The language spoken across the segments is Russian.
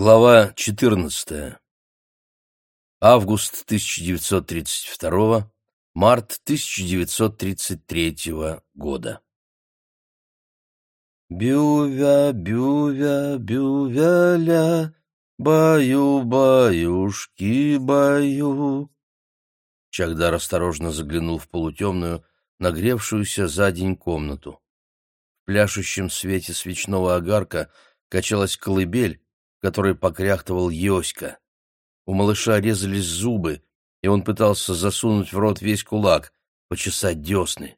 Глава 14. Август 1932, март 1933 года. Бювя, бювя, бювяля, баю, баюшки, баю. Чагдар осторожно заглянул в полутемную, нагревшуюся за день комнату. В пляшущем свете свечного огарка качалась колыбель, который покряхтывал Йоська. У малыша резались зубы, и он пытался засунуть в рот весь кулак, почесать десны.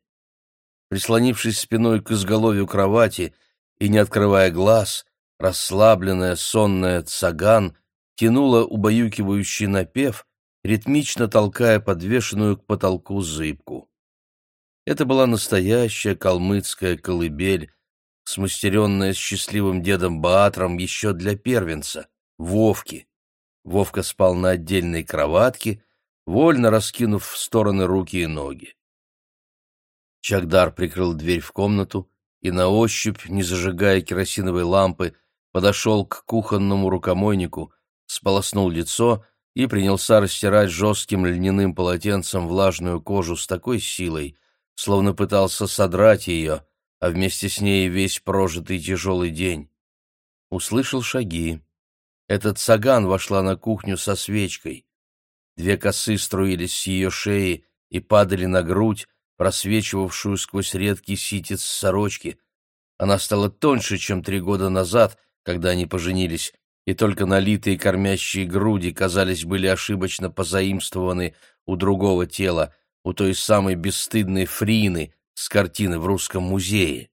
Прислонившись спиной к изголовью кровати и не открывая глаз, расслабленная сонная цаган тянула убаюкивающий напев, ритмично толкая подвешенную к потолку зыбку. Это была настоящая калмыцкая колыбель, смастеренная счастливым дедом Баатром еще для первенца, Вовки. Вовка спал на отдельной кроватке, вольно раскинув в стороны руки и ноги. Чагдар прикрыл дверь в комнату и на ощупь, не зажигая керосиновой лампы, подошел к кухонному рукомойнику, сполоснул лицо и принялся растирать жестким льняным полотенцем влажную кожу с такой силой, словно пытался содрать ее, а вместе с ней весь прожитый тяжелый день. Услышал шаги. Этот саган вошла на кухню со свечкой. Две косы струились с ее шеи и падали на грудь, просвечивавшую сквозь редкий ситец сорочки. Она стала тоньше, чем три года назад, когда они поженились, и только налитые кормящие груди, казались, были ошибочно позаимствованы у другого тела, у той самой бесстыдной Фрины, с картины в Русском музее.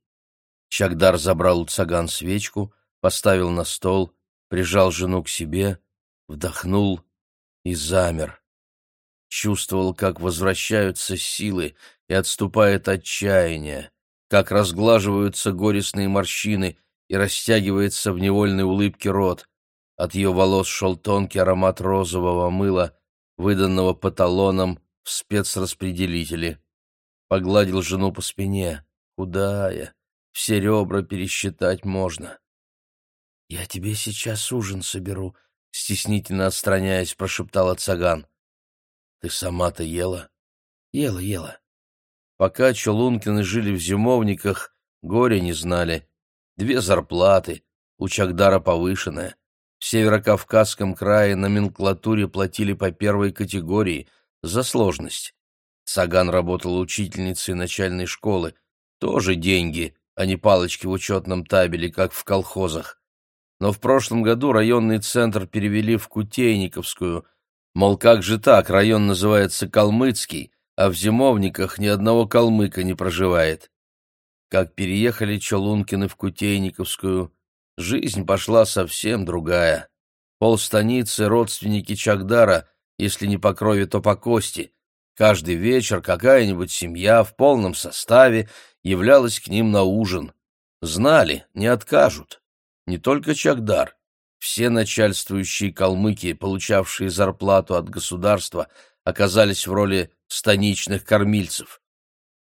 Чагдар забрал у цаган свечку, поставил на стол, прижал жену к себе, вдохнул и замер. Чувствовал, как возвращаются силы и отступает отчаяние, как разглаживаются горестные морщины и растягивается в невольной улыбке рот. От ее волос шел тонкий аромат розового мыла, выданного по талонам в спецраспределителе. Погладил жену по спине. Худая. Все ребра пересчитать можно. — Я тебе сейчас ужин соберу, — стеснительно отстраняясь, прошептала Цаган. — Ты сама-то ела? — Ела, ела. Пока Чулункины жили в зимовниках, горе не знали. Две зарплаты, у Чагдара повышенная. В Северокавказском крае номенклатуре платили по первой категории за сложность. Саган работала учительницей начальной школы. Тоже деньги, а не палочки в учетном табеле, как в колхозах. Но в прошлом году районный центр перевели в Кутейниковскую. Мол, как же так, район называется Калмыцкий, а в зимовниках ни одного калмыка не проживает. Как переехали Чолункины в Кутейниковскую, жизнь пошла совсем другая. Полстаницы родственники Чагдара, если не по крови, то по кости — Каждый вечер какая-нибудь семья в полном составе являлась к ним на ужин. Знали, не откажут. Не только Чагдар. Все начальствующие калмыки, получавшие зарплату от государства, оказались в роли станичных кормильцев.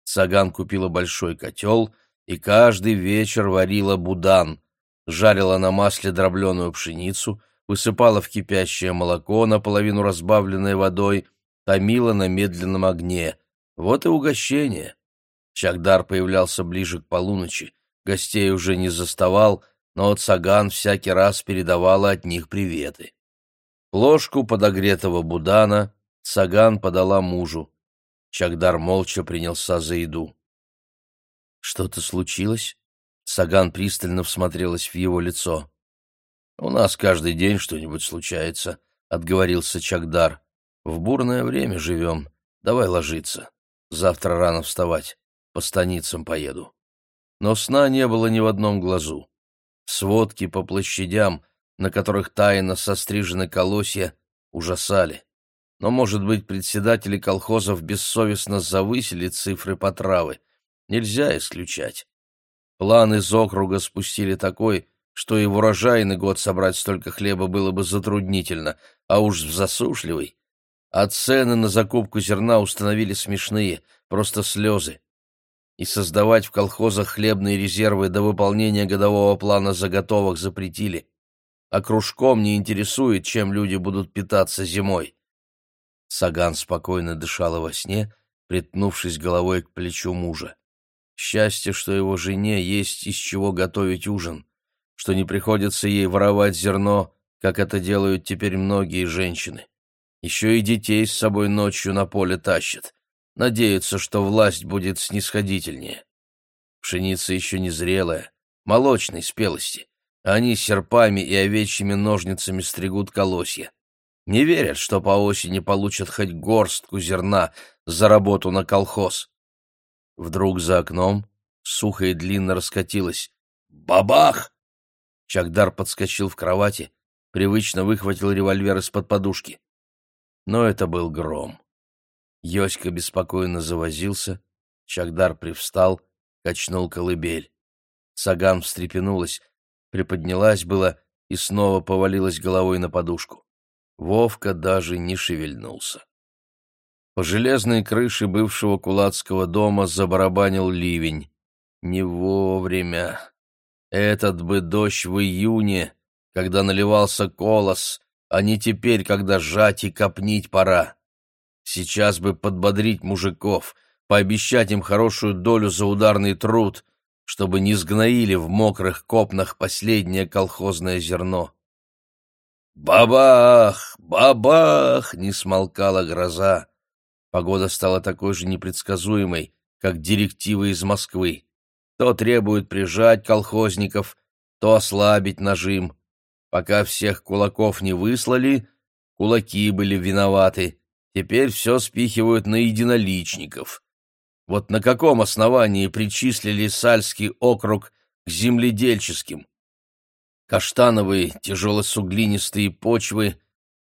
Саган купила большой котел и каждый вечер варила будан, жарила на масле дробленую пшеницу, высыпала в кипящее молоко, наполовину разбавленное водой, томила на медленном огне. Вот и угощение. Чагдар появлялся ближе к полуночи, гостей уже не заставал, но от Саган всякий раз передавала от них приветы. Ложку подогретого будана Саган подала мужу. Чагдар молча принялся за еду. «Что-то случилось?» Саган пристально всмотрелась в его лицо. «У нас каждый день что-нибудь случается», — отговорился Чагдар. В бурное время живем. Давай ложиться. Завтра рано вставать. По станицам поеду. Но сна не было ни в одном глазу. Сводки по площадям, на которых тайно сострижены колосья, ужасали. Но, может быть, председатели колхозов бессовестно завысили цифры по травы. Нельзя исключать. План из округа спустили такой, что и в урожайный год собрать столько хлеба было бы затруднительно, а уж в засушливый а цены на закупку зерна установили смешные, просто слезы. И создавать в колхозах хлебные резервы до выполнения годового плана заготовок запретили. а кружком не интересует, чем люди будут питаться зимой. Саган спокойно дышала во сне, притнувшись головой к плечу мужа. Счастье, что его жене есть из чего готовить ужин, что не приходится ей воровать зерно, как это делают теперь многие женщины. Еще и детей с собой ночью на поле тащат. Надеются, что власть будет снисходительнее. Пшеница еще не зрелая, молочной спелости. Они серпами и овечьими ножницами стригут колосья. Не верят, что по осени получат хоть горстку зерна за работу на колхоз. Вдруг за окном сухо и длинно раскатилось. «Бабах!» Чагдар подскочил в кровати, привычно выхватил револьвер из-под подушки. Но это был гром. Йоська беспокойно завозился, Чагдар привстал, качнул колыбель. Саган встрепенулась, приподнялась было и снова повалилась головой на подушку. Вовка даже не шевельнулся. По железной крыше бывшего кулацкого дома забарабанил ливень. Не вовремя. Этот бы дождь в июне, когда наливался колос, а не теперь, когда жать и копнить пора. Сейчас бы подбодрить мужиков, пообещать им хорошую долю за ударный труд, чтобы не сгноили в мокрых копнах последнее колхозное зерно. Бабах! Бабах! Не смолкала гроза. Погода стала такой же непредсказуемой, как директивы из Москвы. То требуют прижать колхозников, то ослабить нажим. Пока всех кулаков не выслали, кулаки были виноваты. Теперь все спихивают на единоличников. Вот на каком основании причислили Сальский округ к земледельческим? Каштановые, тяжело-суглинистые почвы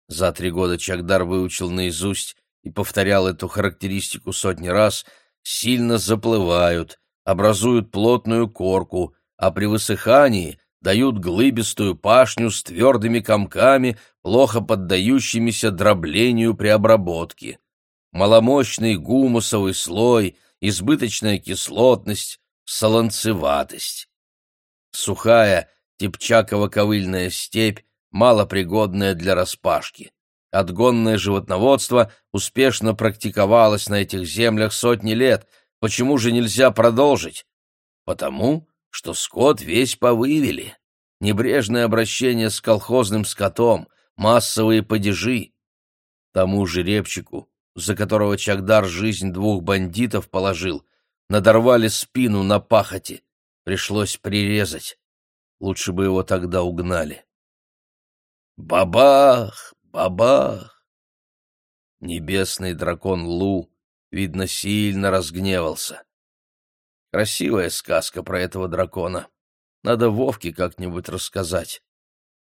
за три года Чагдар выучил наизусть и повторял эту характеристику сотни раз, сильно заплывают, образуют плотную корку, а при высыхании дают глыбистую пашню с твердыми комками, плохо поддающимися дроблению при обработке. Маломощный гумусовый слой, избыточная кислотность, солонцеватость. Сухая, типчаково-ковыльная степь, малопригодная для распашки. Отгонное животноводство успешно практиковалось на этих землях сотни лет. Почему же нельзя продолжить? Потому что скот весь повывели. Небрежное обращение с колхозным скотом, массовые падежи. Тому же репчику, за которого Чагдар жизнь двух бандитов положил, надорвали спину на пахоте. Пришлось прирезать. Лучше бы его тогда угнали. Бабах! Бабах! Небесный дракон Лу, видно, сильно разгневался. Красивая сказка про этого дракона. Надо Вовке как-нибудь рассказать.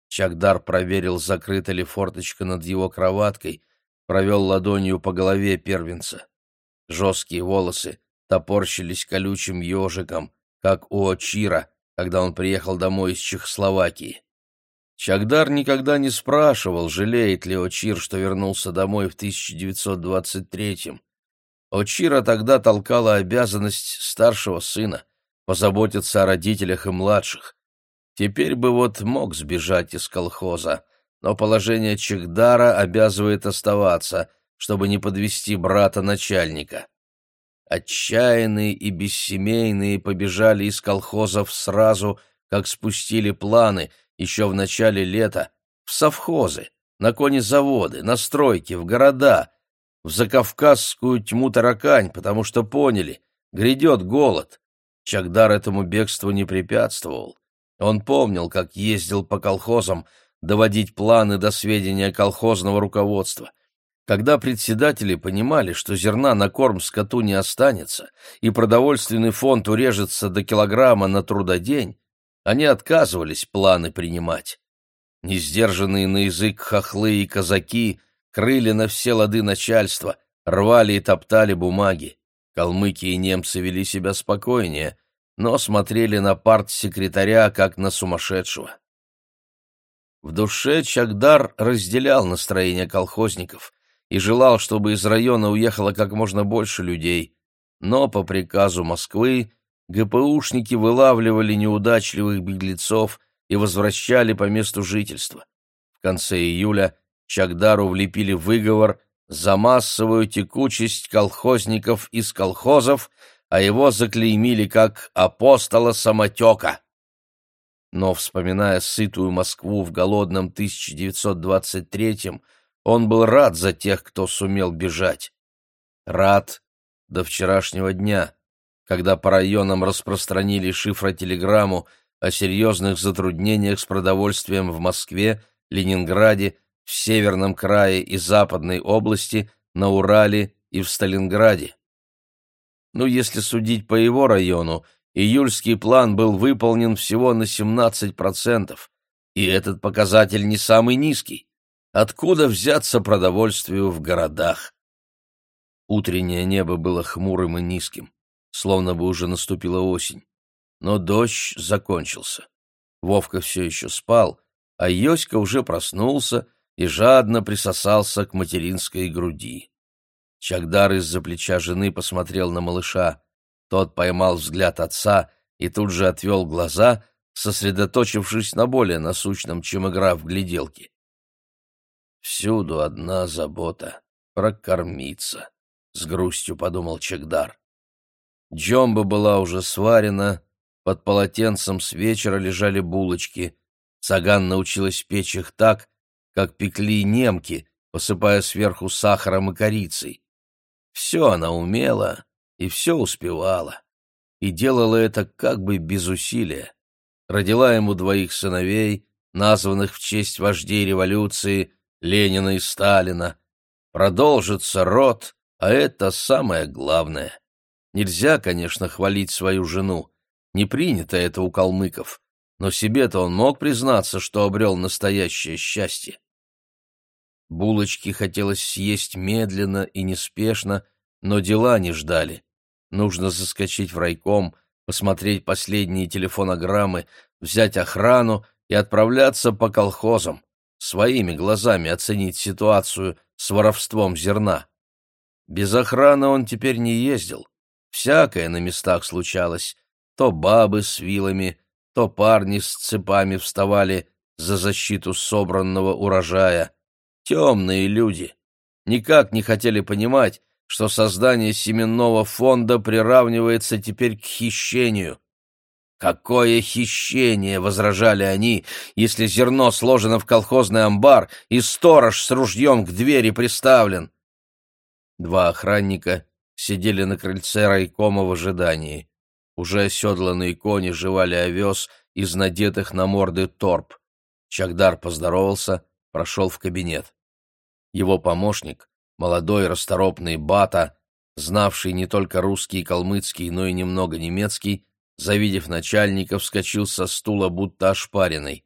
Чагдар проверил, закрыта ли форточка над его кроваткой, провел ладонью по голове первенца. Жесткие волосы топорщились колючим ежиком, как у Очира, когда он приехал домой из Чехословакии. Чагдар никогда не спрашивал, жалеет ли Очир, что вернулся домой в 1923-м. Очира тогда толкала обязанность старшего сына позаботиться о родителях и младших. Теперь бы вот мог сбежать из колхоза, но положение Чегдара обязывает оставаться, чтобы не подвести брата начальника. Отчаянные и бессемейные побежали из колхозов сразу, как спустили планы, еще в начале лета, в совхозы, на конезаводы, на стройки, в города, в закавказскую тьму таракань, потому что поняли, грядет голод. Чагдар этому бегству не препятствовал. Он помнил, как ездил по колхозам доводить планы до сведения колхозного руководства. Когда председатели понимали, что зерна на корм скоту не останется, и продовольственный фонд урежется до килограмма на трудодень, они отказывались планы принимать. Несдержанные на язык хохлы и казаки — крыли на все лады начальства, рвали и топтали бумаги. Калмыки и немцы вели себя спокойнее, но смотрели на партсекретаря как на сумасшедшего. В душе Чагдар разделял настроение колхозников и желал, чтобы из района уехало как можно больше людей, но по приказу Москвы ГПУшники вылавливали неудачливых беглецов и возвращали по месту жительства. В конце июля Чагдару влепили выговор за массовую текучесть колхозников из колхозов, а его заклеймили как апостола самотека. Но, вспоминая сытую Москву в голодном 1923-м, он был рад за тех, кто сумел бежать. Рад до вчерашнего дня, когда по районам распространили шифротелеграмму о серьезных затруднениях с продовольствием в Москве, Ленинграде, в Северном крае и Западной области, на Урале и в Сталинграде. Ну, если судить по его району, июльский план был выполнен всего на 17%, и этот показатель не самый низкий. Откуда взяться продовольствию в городах? Утреннее небо было хмурым и низким, словно бы уже наступила осень. Но дождь закончился. Вовка все еще спал, а Йоська уже проснулся и жадно присосался к материнской груди. Чагдар из-за плеча жены посмотрел на малыша. Тот поймал взгляд отца и тут же отвел глаза, сосредоточившись на более насущном, чем игра в гляделки. «Всюду одна забота — прокормиться», — с грустью подумал Чагдар. Джомба была уже сварена, под полотенцем с вечера лежали булочки. Саган научилась печь их так, как пекли немки, посыпая сверху сахаром и корицей. Все она умела и все успевала, и делала это как бы без усилия. Родила ему двоих сыновей, названных в честь вождей революции Ленина и Сталина. Продолжится род, а это самое главное. Нельзя, конечно, хвалить свою жену. Не принято это у калмыков. Но себе-то он мог признаться, что обрел настоящее счастье. Булочки хотелось съесть медленно и неспешно, но дела не ждали. Нужно заскочить в райком, посмотреть последние телефонограммы, взять охрану и отправляться по колхозам, своими глазами оценить ситуацию с воровством зерна. Без охраны он теперь не ездил. Всякое на местах случалось. То бабы с вилами, то парни с цепами вставали за защиту собранного урожая. Темные люди. Никак не хотели понимать, что создание семенного фонда приравнивается теперь к хищению. «Какое хищение!» — возражали они, если зерно сложено в колхозный амбар и сторож с ружьем к двери приставлен. Два охранника сидели на крыльце райкома в ожидании. Уже оседланные кони жевали овес из надетых на морды торп. Чагдар поздоровался, прошел в кабинет. Его помощник, молодой расторопный Бата, знавший не только русский и калмыцкий, но и немного немецкий, завидев начальника, вскочил со стула, будто ошпаренный.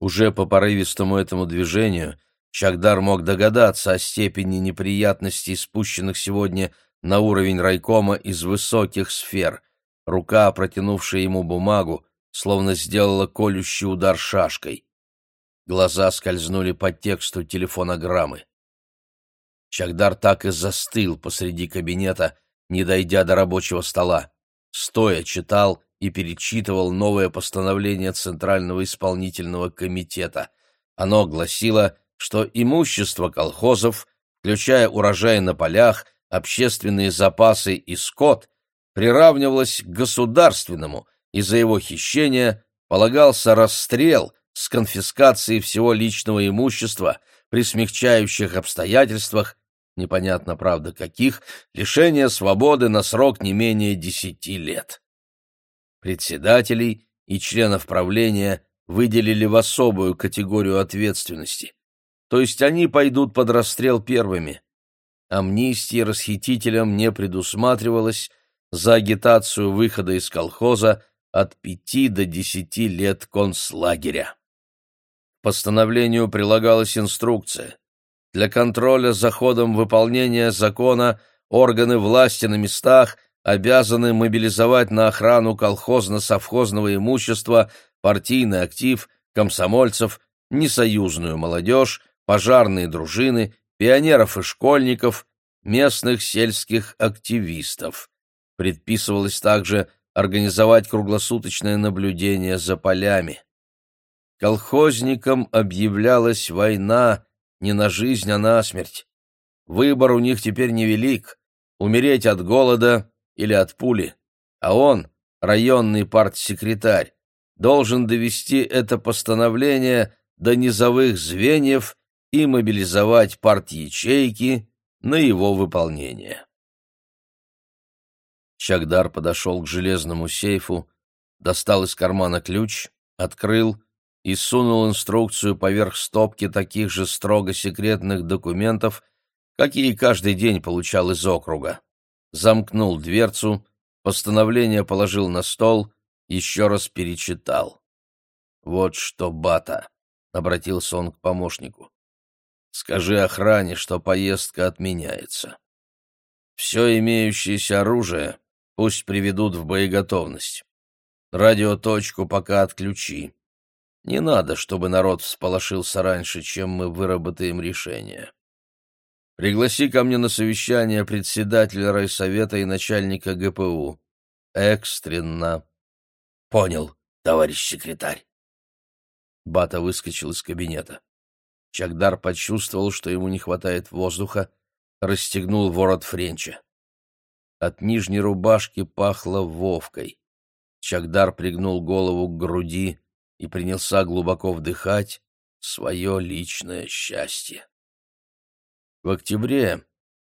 Уже по порывистому этому движению Чагдар мог догадаться о степени неприятностей, спущенных сегодня на уровень райкома из высоких сфер. Рука, протянувшая ему бумагу, словно сделала колющий удар шашкой. Глаза скользнули по тексту телефонограммы. Чагдар так и застыл посреди кабинета, не дойдя до рабочего стола. Стоя читал и перечитывал новое постановление Центрального исполнительного комитета. Оно гласило, что имущество колхозов, включая урожай на полях, общественные запасы и скот, приравнивалось к государственному, и за его хищение полагался расстрел с конфискацией всего личного имущества при смягчающих обстоятельствах, непонятно, правда, каких, лишение свободы на срок не менее десяти лет. Председателей и членов правления выделили в особую категорию ответственности, то есть они пойдут под расстрел первыми. Амнистии расхитителям не предусматривалось за агитацию выхода из колхоза от пяти до десяти лет концлагеря. К постановлению прилагалась инструкция. Для контроля за ходом выполнения закона органы власти на местах обязаны мобилизовать на охрану колхозно-совхозного имущества партийный актив, комсомольцев, несоюзную молодежь, пожарные дружины, пионеров и школьников, местных сельских активистов. Предписывалось также организовать круглосуточное наблюдение за полями. колхозникам объявлялась война не на жизнь, а на смерть. Выбор у них теперь невелик — умереть от голода или от пули. А он, районный партсекретарь, должен довести это постановление до низовых звеньев и мобилизовать парт-ячейки на его выполнение. Чагдар подошел к железному сейфу, достал из кармана ключ, открыл и сунул инструкцию поверх стопки таких же строго секретных документов, какие каждый день получал из округа. Замкнул дверцу, постановление положил на стол, еще раз перечитал. «Вот что, Бата!» — обратился он к помощнику. «Скажи охране, что поездка отменяется. Все имеющееся оружие пусть приведут в боеготовность. Радиоточку пока отключи. Не надо, чтобы народ всполошился раньше, чем мы выработаем решение. Пригласи ко мне на совещание председателя райсовета и начальника ГПУ. Экстренно. Понял, товарищ секретарь. Бата выскочил из кабинета. Чагдар почувствовал, что ему не хватает воздуха, расстегнул ворот френча. От нижней рубашки пахло вовкой. Чагдар пригнул голову к груди и принялся глубоко вдыхать свое личное счастье. В октябре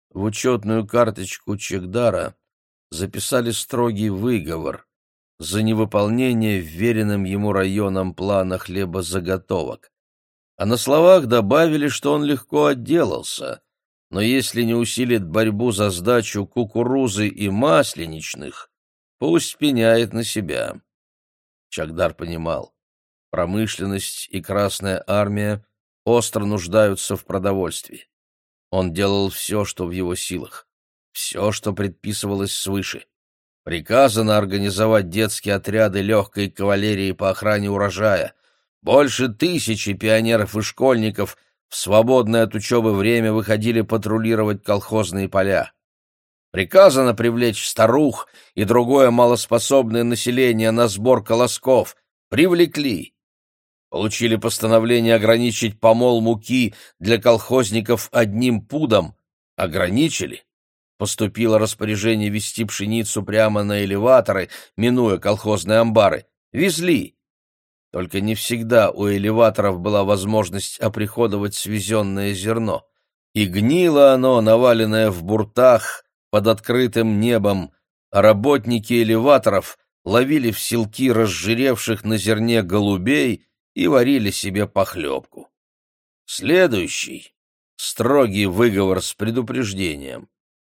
в учетную карточку Чагдара записали строгий выговор за невыполнение вверенным ему районом плана хлебозаготовок, а на словах добавили, что он легко отделался, но если не усилит борьбу за сдачу кукурузы и масленичных, пусть пеняет на себя. Чагдар понимал, промышленность и Красная Армия остро нуждаются в продовольствии. Он делал все, что в его силах, все, что предписывалось свыше. Приказано организовать детские отряды легкой кавалерии по охране урожая. Больше тысячи пионеров и школьников в свободное от учебы время выходили патрулировать колхозные поля. Приказано привлечь старух и другое малоспособное население на сбор колосков. Привлекли. Получили постановление ограничить помол муки для колхозников одним пудом. Ограничили. Поступило распоряжение вести пшеницу прямо на элеваторы, минуя колхозные амбары. Везли. Только не всегда у элеваторов была возможность оприходовать свезенное зерно. И гнило оно, наваленное в буртах, под открытым небом, а работники элеваторов ловили в селки разжиревших на зерне голубей и варили себе похлебку. Следующий — строгий выговор с предупреждением.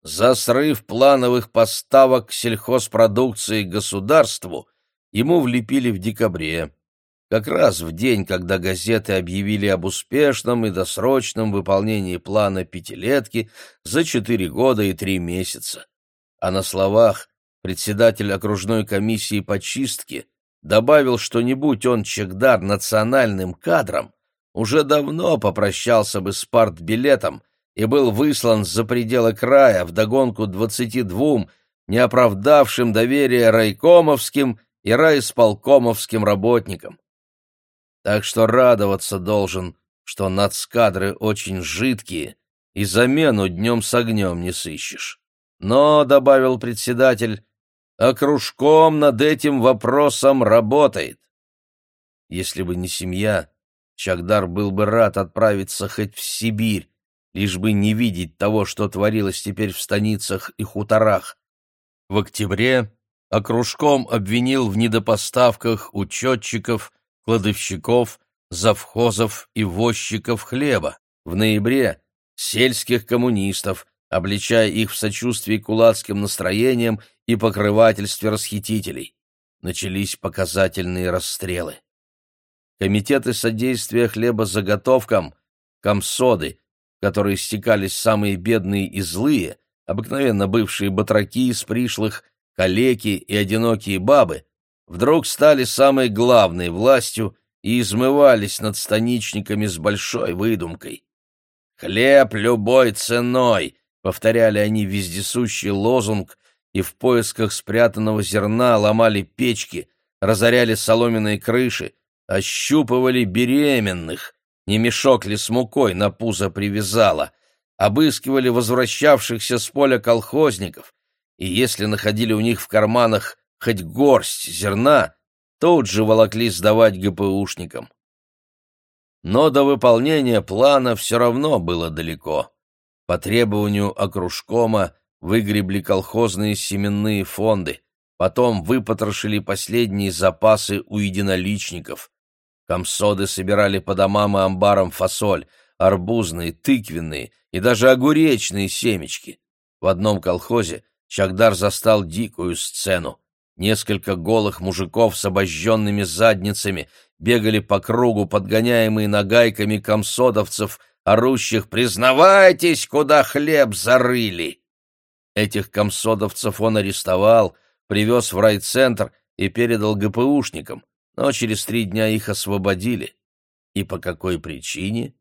За срыв плановых поставок сельхозпродукции государству ему влепили в декабре, как раз в день, когда газеты объявили об успешном и досрочном выполнении плана пятилетки за четыре года и три месяца. А на словах председатель окружной комиссии по чистке добавил, что не будь он Чегдар национальным кадром, уже давно попрощался бы с партбилетом и был выслан за пределы края вдогонку двадцати двум неоправдавшим доверия райкомовским и райисполкомовским работникам. Так что радоваться должен, что нацкадры очень жидкие, и замену днем с огнем не сыщешь. Но, — добавил председатель, — а кружком над этим вопросом работает. Если бы не семья, Чагдар был бы рад отправиться хоть в Сибирь, лишь бы не видеть того, что творилось теперь в станицах и хуторах. В октябре окружком обвинил в недопоставках учетчиков, кладовщиков, завхозов и возчиков хлеба. В ноябре — сельских коммунистов, обличая их в сочувствии кулацким настроениям и покрывательстве расхитителей. Начались показательные расстрелы. Комитеты содействия хлебозаготовкам, комсоды, которые стекались самые бедные и злые, обыкновенно бывшие батраки из пришлых, калеки и одинокие бабы, вдруг стали самой главной властью и измывались над станичниками с большой выдумкой. «Хлеб любой ценой!» — повторяли они вездесущий лозунг, и в поисках спрятанного зерна ломали печки, разоряли соломенные крыши, ощупывали беременных, не мешок ли с мукой на пузо привязала, обыскивали возвращавшихся с поля колхозников, и если находили у них в карманах хоть горсть зерна, тут же волокли сдавать ГПУшникам. Но до выполнения плана все равно было далеко. По требованию окружкома выгребли колхозные семенные фонды, потом выпотрошили последние запасы у единоличников. Комсоды собирали по домам и амбарам фасоль, арбузные, тыквенные и даже огуречные семечки. В одном колхозе Чагдар застал дикую сцену. Несколько голых мужиков с обожженными задницами бегали по кругу, подгоняемые нагайками комсодовцев, орущих «Признавайтесь, куда хлеб зарыли!» Этих комсодовцев он арестовал, привез в райцентр и передал ГПУшникам, но через три дня их освободили. И по какой причине?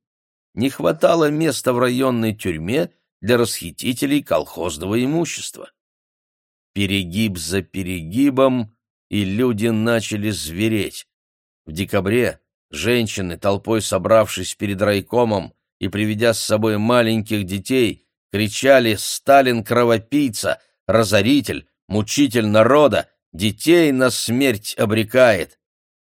Не хватало места в районной тюрьме для расхитителей колхозного имущества. Перегиб за перегибом, и люди начали звереть. В декабре женщины, толпой собравшись перед райкомом и приведя с собой маленьких детей, кричали «Сталин кровопийца! Разоритель! Мучитель народа! Детей на смерть обрекает!»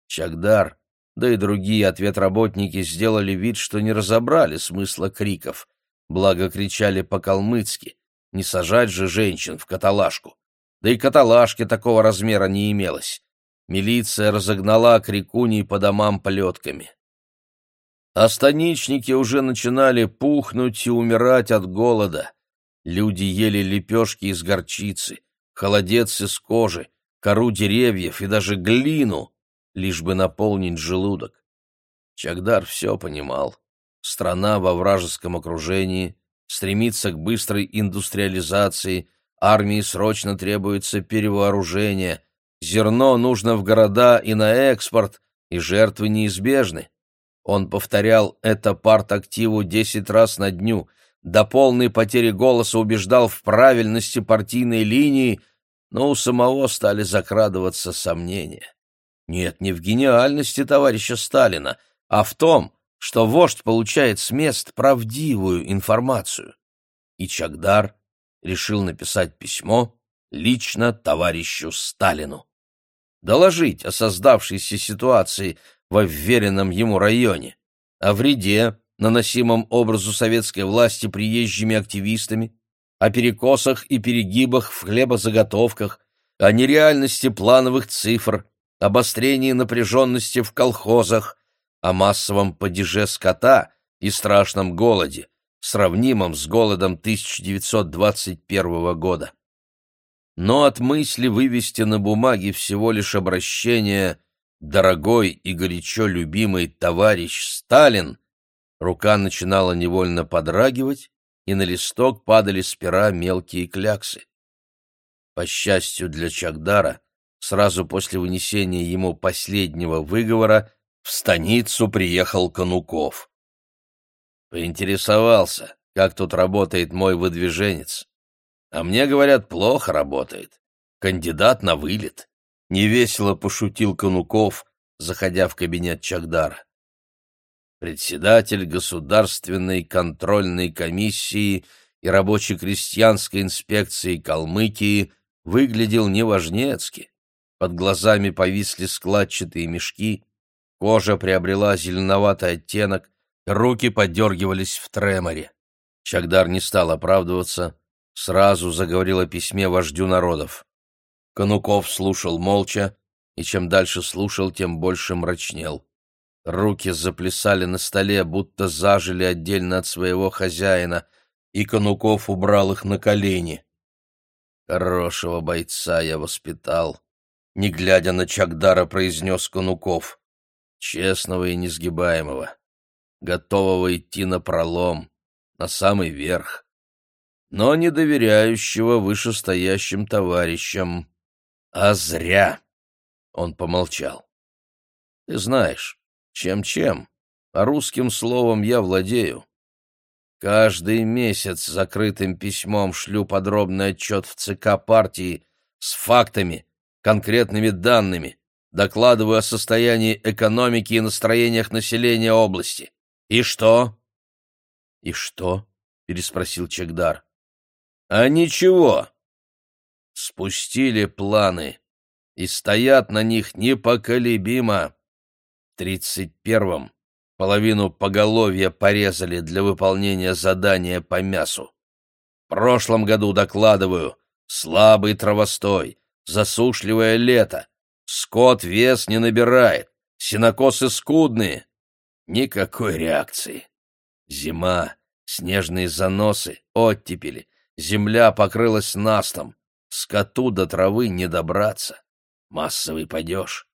Чагдар, да и другие ответработники сделали вид, что не разобрали смысла криков, благо кричали по-калмыцки «Не сажать же женщин в каталажку!» Да и каталажки такого размера не имелось. Милиция разогнала крикуней по домам плетками. А станичники уже начинали пухнуть и умирать от голода. Люди ели лепешки из горчицы, холодец из кожи, кору деревьев и даже глину, лишь бы наполнить желудок. Чагдар все понимал. Страна во вражеском окружении, стремится к быстрой индустриализации, армии срочно требуется перевооружение, Зерно нужно в города и на экспорт, и жертвы неизбежны. Он повторял это партактиву десять раз на дню, до полной потери голоса убеждал в правильности партийной линии, но у самого стали закрадываться сомнения. Нет, не в гениальности товарища Сталина, а в том, что вождь получает с мест правдивую информацию. И Чагдар решил написать письмо лично товарищу Сталину. Доложить о создавшейся ситуации во вверенном ему районе, о вреде, наносимом образу советской власти приезжими активистами, о перекосах и перегибах в хлебозаготовках, о нереальности плановых цифр, обострении напряженности в колхозах, о массовом падеже скота и страшном голоде, сравнимом с голодом 1921 года но от мысли вывести на бумаге всего лишь обращение «дорогой и горячо любимый товарищ Сталин» рука начинала невольно подрагивать, и на листок падали с пера мелкие кляксы. По счастью для Чагдара, сразу после вынесения ему последнего выговора в станицу приехал Конуков. Поинтересовался, как тут работает мой выдвиженец. А мне, говорят, плохо работает. Кандидат на вылет. Невесело пошутил Конуков, заходя в кабинет Чагдара. Председатель Государственной контрольной комиссии и рабоче-крестьянской инспекции Калмыкии выглядел неважнецки. Под глазами повисли складчатые мешки, кожа приобрела зеленоватый оттенок, руки подергивались в треморе. Чагдар не стал оправдываться, сразу заговорил о письме вождю народов. Конуков слушал молча, и чем дальше слушал, тем больше мрачнел. Руки заплясали на столе, будто зажили отдельно от своего хозяина, и Конуков убрал их на колени. «Хорошего бойца я воспитал», — не глядя на Чагдара, произнес Конуков. «Честного и несгибаемого, готового идти на пролом, на самый верх но не доверяющего вышестоящим товарищам. А зря. Он помолчал. Ты знаешь, чем-чем, а русским словом я владею. Каждый месяц закрытым письмом шлю подробный отчет в ЦК партии с фактами, конкретными данными, Докладываю о состоянии экономики и настроениях населения области. И что? И что? переспросил Чегдар. А ничего. Спустили планы и стоят на них непоколебимо. В тридцать первом половину поголовья порезали для выполнения задания по мясу. В прошлом году докладываю, слабый травостой, засушливое лето, скот вес не набирает, сенокосы скудные. Никакой реакции. Зима, снежные заносы, оттепели, земля покрылась настом, скоту до травы не добраться. Массовый падеж.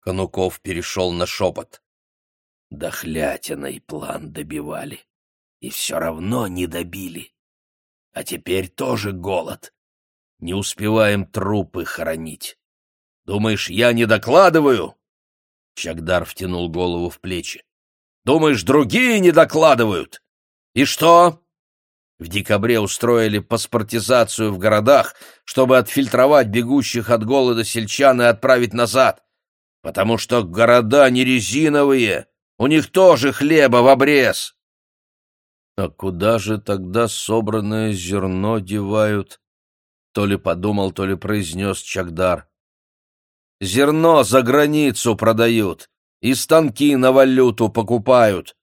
Конуков перешел на шепот. Дохлятиной план добивали. И все равно не добили. А теперь тоже голод. Не успеваем трупы хоронить. Думаешь, я не докладываю? Чагдар втянул голову в плечи. Думаешь, другие не докладывают? И что? В декабре устроили паспортизацию в городах, чтобы отфильтровать бегущих от голода сельчан и отправить назад. Потому что города не резиновые, у них тоже хлеба в обрез. А куда же тогда собранное зерно девают? То ли подумал, то ли произнес Чагдар. Зерно за границу продают, и станки на валюту покупают.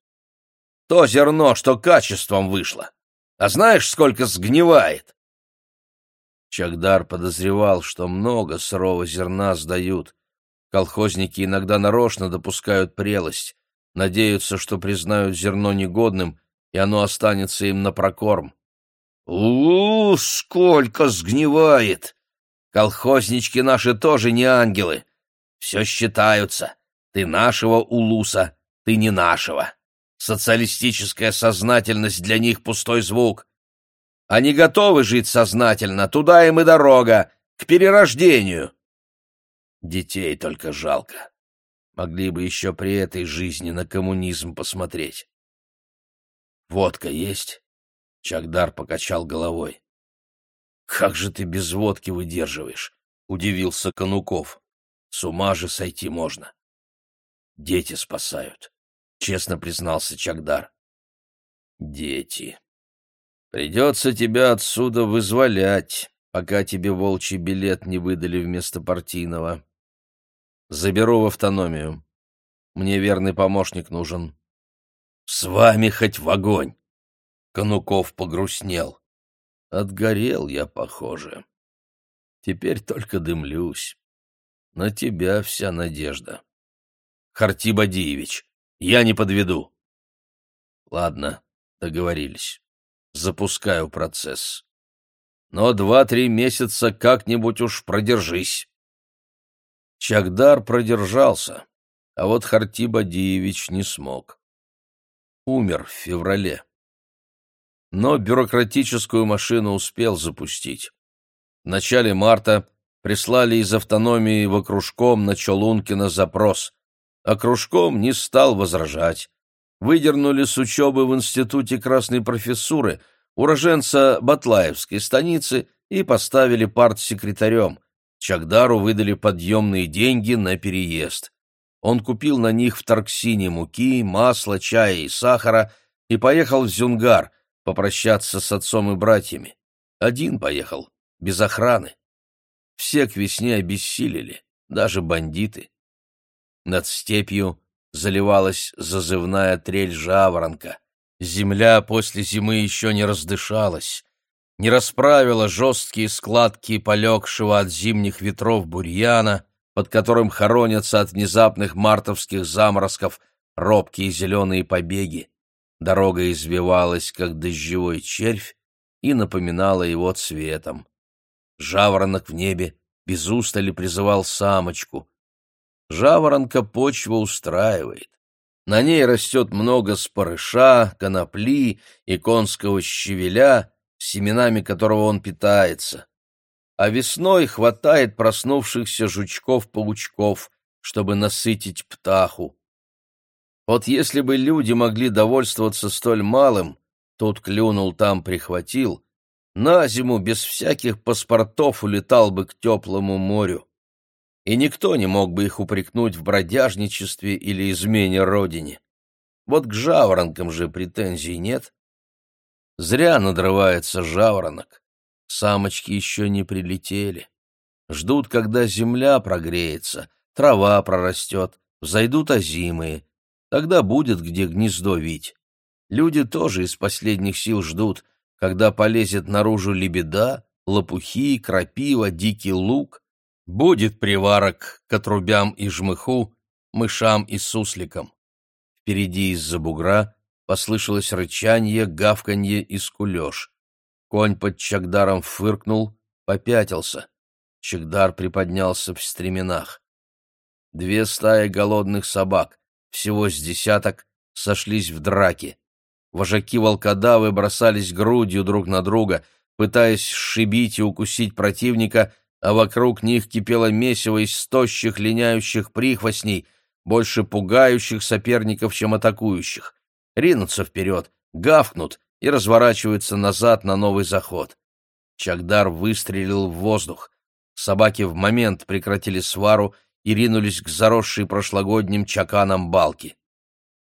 То зерно, что качеством вышло. А знаешь, сколько сгнивает? Чагдар подозревал, что много сырого зерна сдают. Колхозники иногда нарочно допускают прелость, надеются, что признают зерно негодным, и оно останется им на прокорм. у, -у сколько сгнивает! Колхознички наши тоже не ангелы. Все считаются. Ты нашего улуса, ты не нашего. Социалистическая сознательность для них пустой звук. Они готовы жить сознательно, туда им и дорога, к перерождению. Детей только жалко. Могли бы еще при этой жизни на коммунизм посмотреть. Водка есть? Чагдар покачал головой. Как же ты без водки выдерживаешь? Удивился Конуков. С ума же сойти можно. Дети спасают честно признался Чагдар. Дети. Придется тебя отсюда вызволять, пока тебе волчий билет не выдали вместо партийного. Заберу в автономию. Мне верный помощник нужен. С вами хоть в огонь. Конуков погрустнел. Отгорел я, похоже. Теперь только дымлюсь. На тебя вся надежда. Харти Бадиевич, я не подведу. Ладно, договорились. Запускаю процесс. Но два-три месяца как-нибудь уж продержись. Чагдар продержался, а вот Хартиба Диевич не смог. Умер в феврале. Но бюрократическую машину успел запустить. В начале марта прислали из автономии в окружком на Чолункина запрос а кружком не стал возражать. Выдернули с учебы в Институте Красной Профессуры уроженца Батлаевской станицы и поставили партсекретарем. Чагдару выдали подъемные деньги на переезд. Он купил на них в Тарксине муки, масла, чая и сахара и поехал в Зюнгар попрощаться с отцом и братьями. Один поехал, без охраны. Все к весне обессилели, даже бандиты. Над степью заливалась зазывная трель жаворонка. Земля после зимы еще не раздышалась, не расправила жесткие складки полегшего от зимних ветров бурьяна, под которым хоронятся от внезапных мартовских заморозков робкие зеленые побеги. Дорога извивалась, как дождевой червь, и напоминала его цветом. Жаворонок в небе без устали призывал самочку, Жаворонка почва устраивает. На ней растет много спорыша, конопли и конского щавеля, семенами которого он питается. А весной хватает проснувшихся жучков-паучков, чтобы насытить птаху. Вот если бы люди могли довольствоваться столь малым, тут клюнул, там прихватил, на зиму без всяких паспортов улетал бы к теплому морю. И никто не мог бы их упрекнуть в бродяжничестве или измене родине. Вот к жаворонкам же претензий нет. Зря надрывается жаворонок. Самочки еще не прилетели. Ждут, когда земля прогреется, трава прорастет, взойдут озимые. Тогда будет где гнездо вить. Люди тоже из последних сил ждут, когда полезет наружу лебеда, лопухи, крапива, дикий лук. Будет приварок к отрубям и жмыху, мышам и сусликам. Впереди из-за бугра послышалось рычанье, гавканье и скулеж. Конь под Чагдаром фыркнул, попятился. Чагдар приподнялся в стременах. Две стаи голодных собак, всего с десяток, сошлись в драке. Вожаки-волкодавы бросались грудью друг на друга, пытаясь сшибить и укусить противника, а вокруг них кипело месиво из тощих линяющих прихвостней, больше пугающих соперников, чем атакующих. Ринутся вперед, гавкнут и разворачиваются назад на новый заход. Чагдар выстрелил в воздух. Собаки в момент прекратили свару и ринулись к заросшей прошлогодним чаканам балки.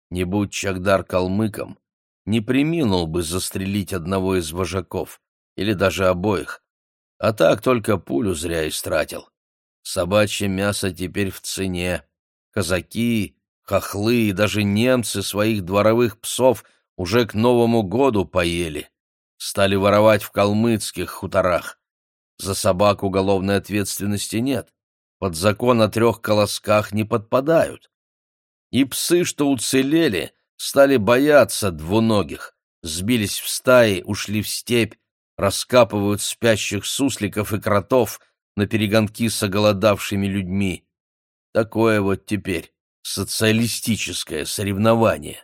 Не будь Чагдар калмыком, не приминул бы застрелить одного из вожаков, или даже обоих, а так только пулю зря истратил. Собачье мясо теперь в цене. Казаки, хохлы и даже немцы своих дворовых псов уже к Новому году поели. Стали воровать в калмыцких хуторах. За собак уголовной ответственности нет. Под закон о трех колосках не подпадают. И псы, что уцелели, стали бояться двуногих, сбились в стаи, ушли в степь, раскапывают спящих сусликов и кротов на перегонки с оголодавшими людьми. Такое вот теперь социалистическое соревнование.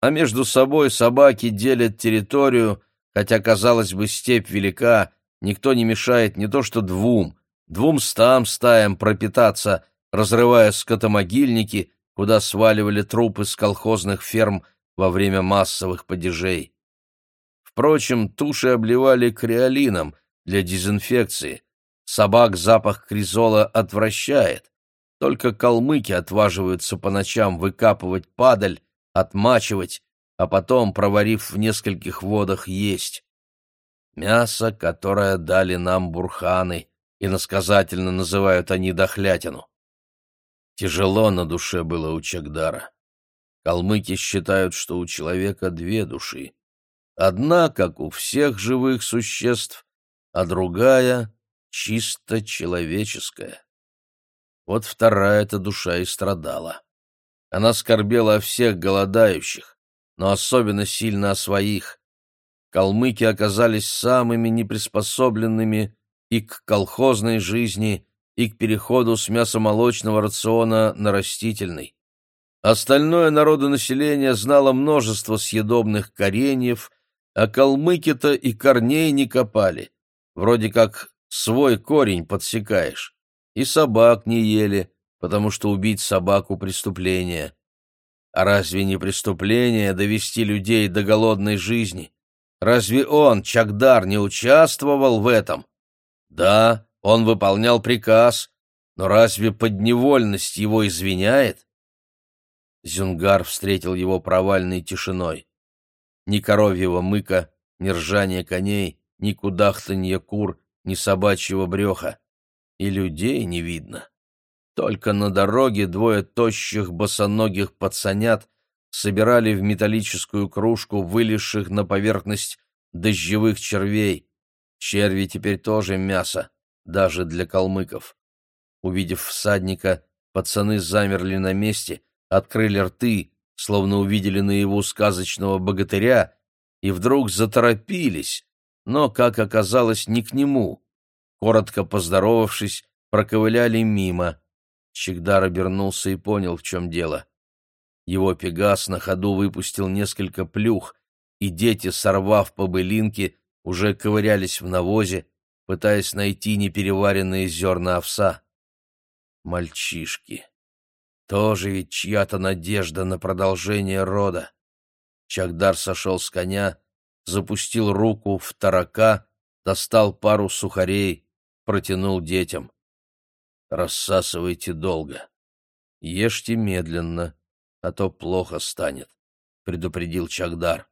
А между собой собаки делят территорию, хотя, казалось бы, степь велика, никто не мешает не то что двум, двумстам стаям пропитаться, разрывая скотомогильники, куда сваливали трупы с колхозных ферм во время массовых падежей. Впрочем, туши обливали креолином для дезинфекции, Собак запах кризола отвращает. Только калмыки отваживаются по ночам выкапывать падаль, отмачивать, а потом, проварив в нескольких водах, есть. Мясо, которое дали нам бурханы, иносказательно называют они дохлятину. Тяжело на душе было у Чагдара. Калмыки считают, что у человека две души. Одна, как у всех живых существ, а другая чисто человеческое. Вот вторая эта душа и страдала. Она скорбела о всех голодающих, но особенно сильно о своих. Калмыки оказались самыми неприспособленными и к колхозной жизни, и к переходу с мясомолочного рациона на растительный. Остальное народонаселение знало множество съедобных кореньев, а калмыки-то и корней не копали. Вроде как свой корень подсекаешь. И собак не ели, потому что убить собаку — преступление. А разве не преступление довести людей до голодной жизни? Разве он, Чагдар, не участвовал в этом? Да, он выполнял приказ, но разве подневольность его извиняет? Зюнгар встретил его провальной тишиной. Ни коровьего мыка, ни ржания коней, ни кудахтанья кур, ни собачьего бреха, и людей не видно. Только на дороге двое тощих босоногих пацанят собирали в металлическую кружку вылезших на поверхность дождевых червей. Черви теперь тоже мясо, даже для калмыков. Увидев всадника, пацаны замерли на месте, открыли рты, словно увидели наяву сказочного богатыря, и вдруг заторопились, но, как оказалось, не к нему. Коротко поздоровавшись, проковыляли мимо. Чигдар обернулся и понял, в чем дело. Его пегас на ходу выпустил несколько плюх, и дети, сорвав по былинке, уже ковырялись в навозе, пытаясь найти непереваренные зерна овса. Мальчишки. Тоже ведь чья-то надежда на продолжение рода. Чагдар сошел с коня, запустил руку в тарака, достал пару сухарей, протянул детям. рассасывайте долго. Ешьте медленно, а то плохо станет, — предупредил Чагдар.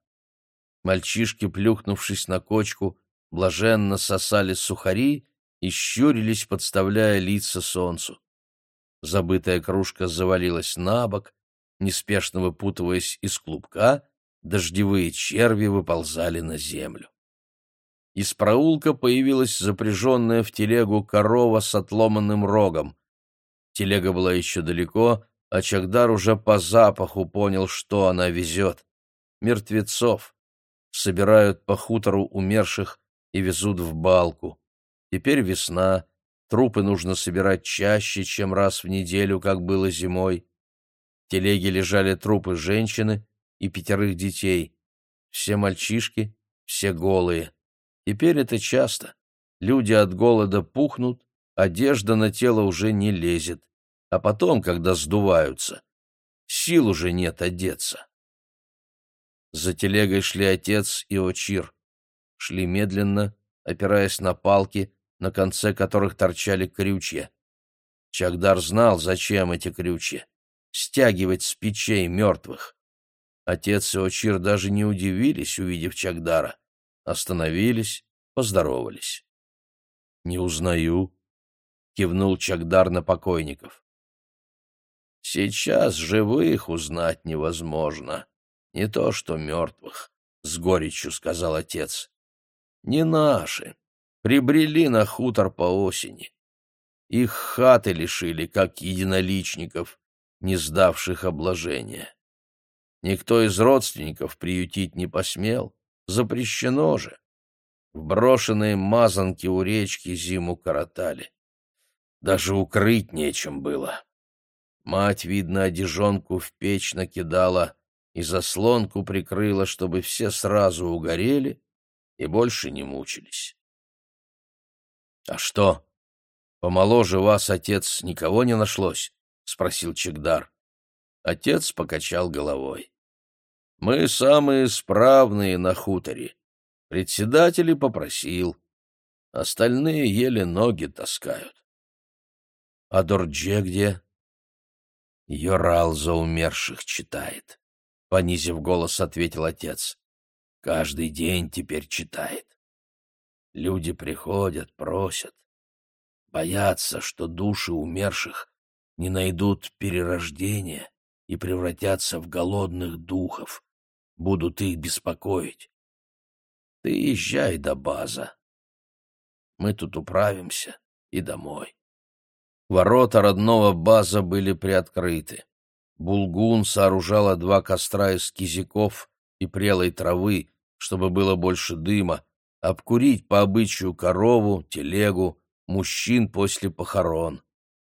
Мальчишки, плюхнувшись на кочку, блаженно сосали сухари и щурились, подставляя лица солнцу. Забытая кружка завалилась на бок, неспешно выпутываясь из клубка, дождевые черви выползали на землю. Из проулка появилась запряженная в телегу корова с отломанным рогом. Телега была еще далеко, а Чагдар уже по запаху понял, что она везет. Мертвецов. Собирают по хутору умерших и везут в балку. Теперь весна, трупы нужно собирать чаще, чем раз в неделю, как было зимой. В телеге лежали трупы женщины и пятерых детей. Все мальчишки, все голые. Теперь это часто. Люди от голода пухнут, одежда на тело уже не лезет. А потом, когда сдуваются, сил уже нет одеться. За телегой шли отец и Очир. Шли медленно, опираясь на палки, на конце которых торчали крючья. Чагдар знал, зачем эти крючья — стягивать с печей мертвых. Отец и Очир даже не удивились, увидев Чагдара. Остановились, поздоровались. «Не узнаю», — кивнул Чагдар на покойников. «Сейчас живых узнать невозможно, не то что мертвых», — с горечью сказал отец. «Не наши, прибрели на хутор по осени. Их хаты лишили, как единоличников, не сдавших обложения. Никто из родственников приютить не посмел, запрещено же. В брошенные мазанки у речки зиму коротали. Даже укрыть нечем было. Мать, видно, одежонку в печь накидала и заслонку прикрыла, чтобы все сразу угорели и больше не мучились. — А что, помоложе вас, отец, никого не нашлось? — спросил Чегдар. Отец покачал головой. Мы самые справные на хуторе. Председатель попросил. Остальные еле ноги таскают. — А Дордже где? — Йорал за умерших читает, — понизив голос, ответил отец. — Каждый день теперь читает. Люди приходят, просят. Боятся, что души умерших не найдут перерождения и превратятся в голодных духов будут их беспокоить. Ты езжай до база. Мы тут управимся и домой. Ворота родного база были приоткрыты. Булгун сооружала два костра из кизиков и прелой травы, чтобы было больше дыма, обкурить по обычаю корову, телегу, мужчин после похорон.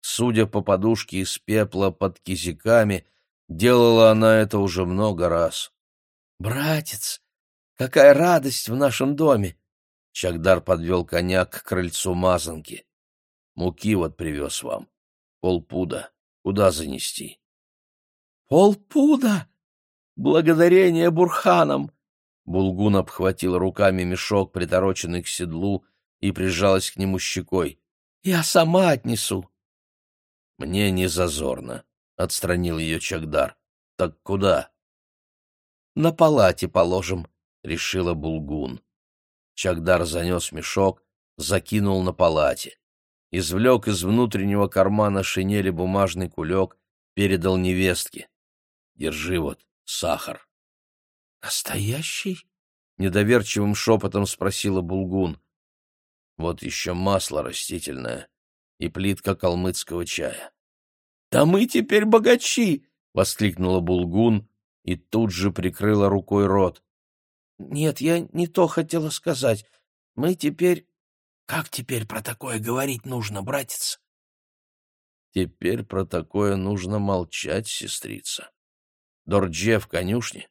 Судя по подушке из пепла под кизиками, делала она это уже много раз. «Братец, какая радость в нашем доме!» Чагдар подвел коня к крыльцу мазанки. «Муки вот привез вам. Полпуда. Куда занести?» «Полпуда! Благодарение бурханам!» Булгун обхватил руками мешок, притороченный к седлу, и прижалась к нему щекой. «Я сама отнесу!» «Мне не зазорно», — отстранил ее Чагдар. «Так куда?» на палате положим, — решила Булгун. Чагдар занес мешок, закинул на палате. Извлек из внутреннего кармана шинели бумажный кулек, передал невестке. Держи вот, сахар. Настоящий? Недоверчивым шепотом спросила Булгун. Вот еще масло растительное и плитка калмыцкого чая. — Да мы теперь богачи! — воскликнула Булгун, и тут же прикрыла рукой рот. «Нет, я не то хотела сказать. Мы теперь...» «Как теперь про такое говорить нужно, братец?» «Теперь про такое нужно молчать, сестрица. Дордже в конюшне?»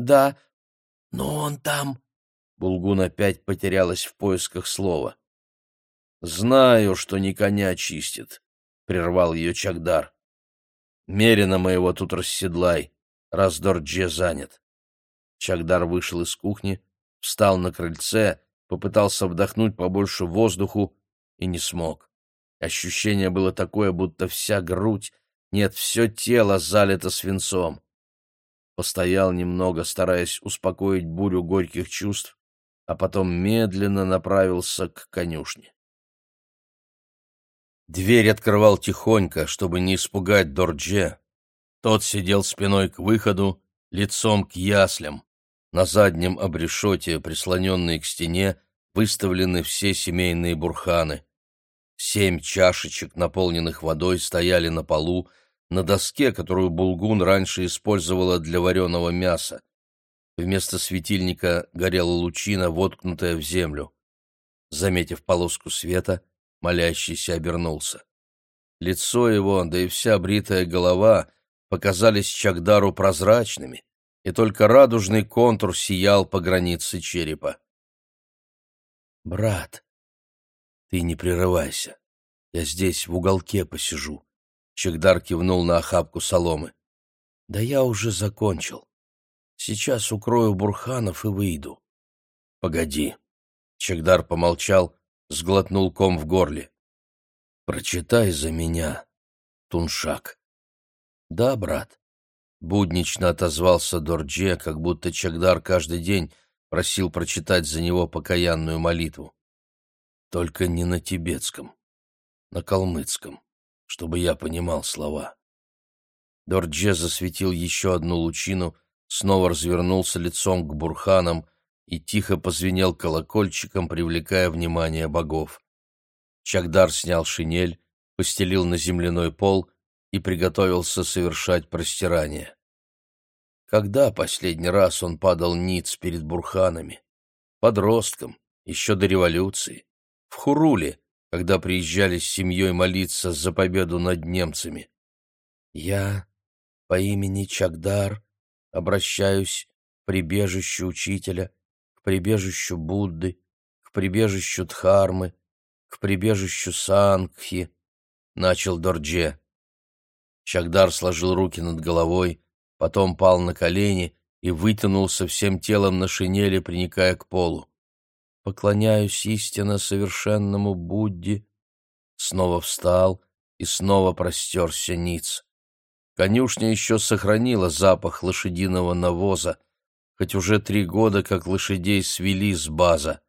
«Да, но он там...» Булгун опять потерялась в поисках слова. «Знаю, что не коня чистит», — прервал ее Чагдар. «Мерина моего тут расседлай раз Дордже занят. Чагдар вышел из кухни, встал на крыльце, попытался вдохнуть побольше воздуху и не смог. Ощущение было такое, будто вся грудь, нет, все тело залито свинцом. Постоял немного, стараясь успокоить бурю горьких чувств, а потом медленно направился к конюшне. Дверь открывал тихонько, чтобы не испугать Дордже. Тот сидел спиной к выходу, лицом к яслям. На заднем обрешете, прислоненные к стене, выставлены все семейные бурханы. Семь чашечек, наполненных водой, стояли на полу, на доске, которую Булгун раньше использовала для вареного мяса. Вместо светильника горела лучина, воткнутая в землю. Заметив полоску света, молящийся обернулся. Лицо его, да и вся бритая голова показались Чагдару прозрачными, и только радужный контур сиял по границе черепа. «Брат, ты не прерывайся. Я здесь в уголке посижу». Чагдар кивнул на охапку соломы. «Да я уже закончил. Сейчас укрою бурханов и выйду». «Погоди». Чагдар помолчал, сглотнул ком в горле. «Прочитай за меня, Туншак». «Да, брат». Буднично отозвался Дордже, как будто Чагдар каждый день просил прочитать за него покаянную молитву. Только не на тибетском, на калмыцком, чтобы я понимал слова. Дордже засветил еще одну лучину, снова развернулся лицом к бурханам и тихо позвенел колокольчиком, привлекая внимание богов. Чагдар снял шинель, постелил на земляной пол и приготовился совершать простирание. Когда последний раз он падал ниц перед бурханами? Подростком, еще до революции. В Хуруле, когда приезжали с семьей молиться за победу над немцами. Я по имени Чагдар обращаюсь к прибежищу учителя, к прибежищу Будды, к прибежищу Дхармы, к прибежищу Сангхи, — начал Дордже. Чагдар сложил руки над головой, потом пал на колени и вытянулся всем телом на шинели, приникая к полу. «Поклоняюсь истинно совершенному Будде», снова встал и снова простерся ниц. Конюшня еще сохранила запах лошадиного навоза, хоть уже три года как лошадей свели с база.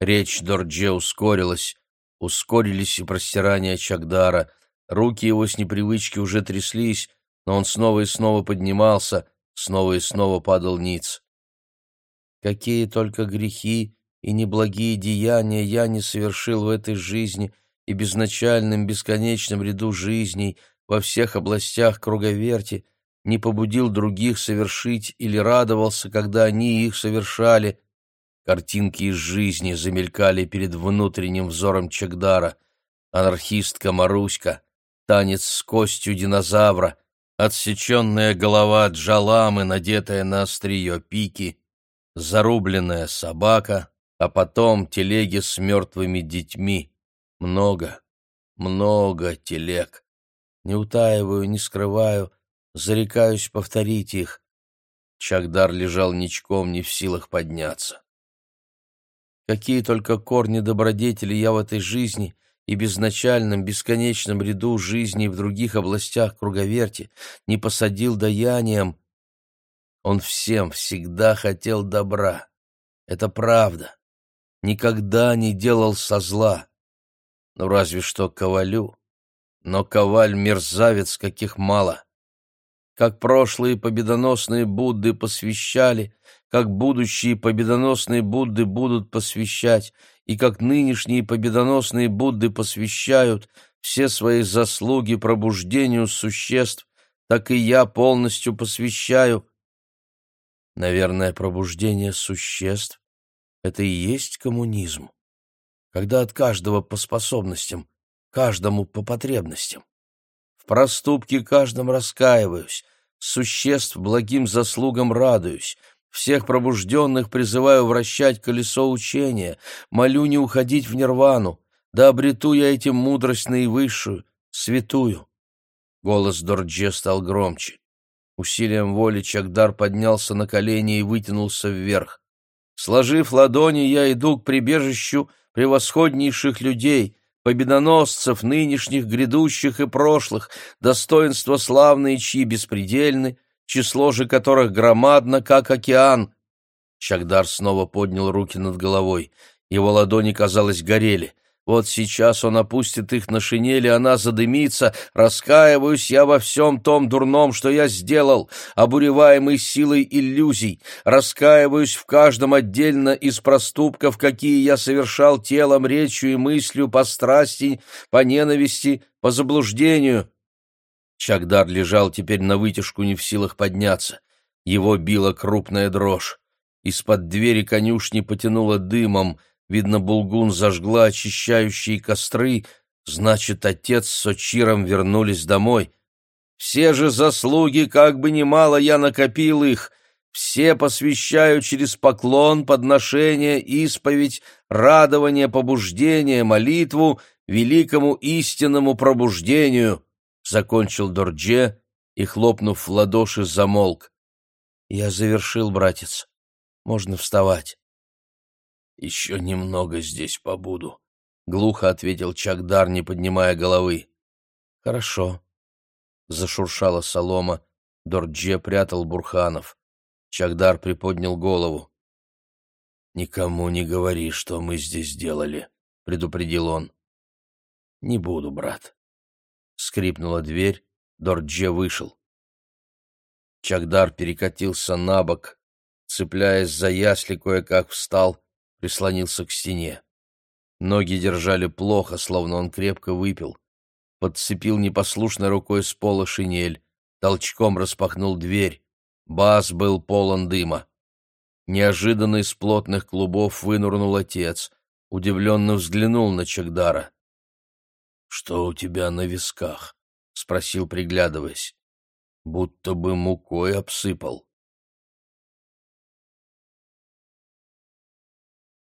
Речь Дордже ускорилась, ускорились и простирания Чагдара, Руки его с непривычки уже тряслись, но он снова и снова поднимался, снова и снова падал ниц. Какие только грехи и неблагие деяния я не совершил в этой жизни и безначальном бесконечном ряду жизней во всех областях круговерти, не побудил других совершить или радовался, когда они их совершали. Картинки из жизни замелькали перед внутренним взором Чегдара. Анархистка Маруська, танец с костью динозавра, отсеченная голова джаламы, надетая на острие пики, зарубленная собака, а потом телеги с мертвыми детьми. Много, много телег. Не утаиваю, не скрываю, зарекаюсь повторить их. Чагдар лежал ничком, не в силах подняться. Какие только корни добродетели я в этой жизни и безначальном, бесконечном ряду жизней в других областях круговерти не посадил даянием, он всем всегда хотел добра. Это правда. Никогда не делал со зла. Ну, разве что ковалю. Но коваль — мерзавец, каких мало. Как прошлые победоносные Будды посвящали, как будущие победоносные Будды будут посвящать, и как нынешние победоносные Будды посвящают все свои заслуги пробуждению существ, так и я полностью посвящаю. Наверное, пробуждение существ — это и есть коммунизм, когда от каждого по способностям, каждому по потребностям. В проступке каждом раскаиваюсь, существ благим заслугам радуюсь, всех пробужденных призываю вращать колесо учения, молю не уходить в нирвану, да обрету я этим мудрость наивысшую, святую. Голос Дордже стал громче. Усилием воли Чагдар поднялся на колени и вытянулся вверх. Сложив ладони, я иду к прибежищу превосходнейших людей, победоносцев нынешних, грядущих и прошлых, достоинства славные, чьи беспредельны, число же которых громадно, как океан. Чагдар снова поднял руки над головой. Его ладони, казалось, горели. Вот сейчас он опустит их на шинели, она задымится. Раскаиваюсь я во всем том дурном, что я сделал, обуреваемый силой иллюзий. Раскаиваюсь в каждом отдельно из проступков, какие я совершал телом, речью и мыслью по страсти, по ненависти, по заблуждению. Чагдар лежал теперь на вытяжку, не в силах подняться. Его била крупная дрожь. Из-под двери конюшни потянуло дымом — Видно, Булгун зажгла очищающие костры, значит, отец с Сочиром вернулись домой. Все же заслуги, как бы немало я накопил их, все посвящаю через поклон, подношение, исповедь, радование, побуждение, молитву великому истинному пробуждению, — закончил Дордже и, хлопнув в ладоши, замолк. — Я завершил, братец. Можно вставать. «Еще немного здесь побуду», — глухо ответил Чагдар, не поднимая головы. «Хорошо». Зашуршала солома. Дордже прятал Бурханов. Чагдар приподнял голову. «Никому не говори, что мы здесь делали», — предупредил он. «Не буду, брат». Скрипнула дверь, Дордже вышел. Чагдар перекатился на бок, цепляясь за ясли, кое-как встал, прислонился к стене. Ноги держали плохо, словно он крепко выпил. Подцепил непослушной рукой с пола шинель, толчком распахнул дверь. Бас был полон дыма. Неожиданно из плотных клубов вынурнул отец, удивленно взглянул на Чагдара. — Что у тебя на висках? — спросил, приглядываясь. — Будто бы мукой обсыпал.